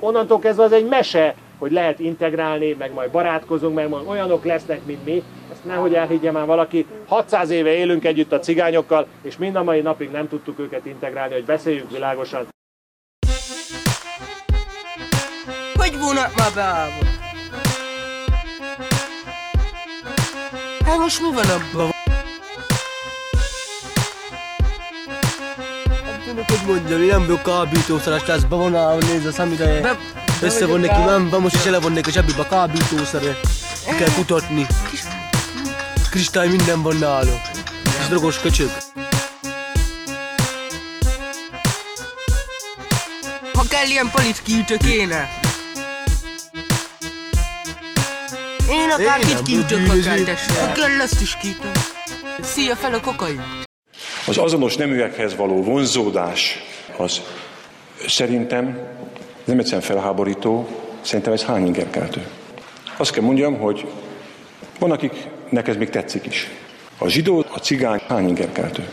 Onnantól kezdve az egy mese, hogy lehet integrálni, meg majd barátkozunk, meg majd olyanok lesznek, mint mi. Ezt nehogy elhiggye már valaki. 600 éve élünk együtt a cigányokkal, és mind a mai napig nem tudtuk őket integrálni, hogy beszéljük világosan. Hogy vonat már beállva? Hát most mi van abban? Nem tudok, hogy mondjam, én nem vagyok kábítószeres, lesz bevonálva, nézd a szemüdeje. Be, Össze van neki, nem, most is elevonnék a zsebébe a kábítószere. Ki kell kutatni. Kristály minden van nála. És drogos köcsög. ha kell ilyen palit kiütök éne. Én akár kit nem kiütök, ha bűnöző. kell testvére. Ha kell, azt is kiütök. Szia fel a kokain. Az azonos neműekhez való vonzódás az szerintem nem egyszerűen felháborító, szerintem ez hány ingerkeltő. Azt kell mondjam, hogy van, akiknek ez még tetszik is. A zsidó, a cigány hány ingerkeltő.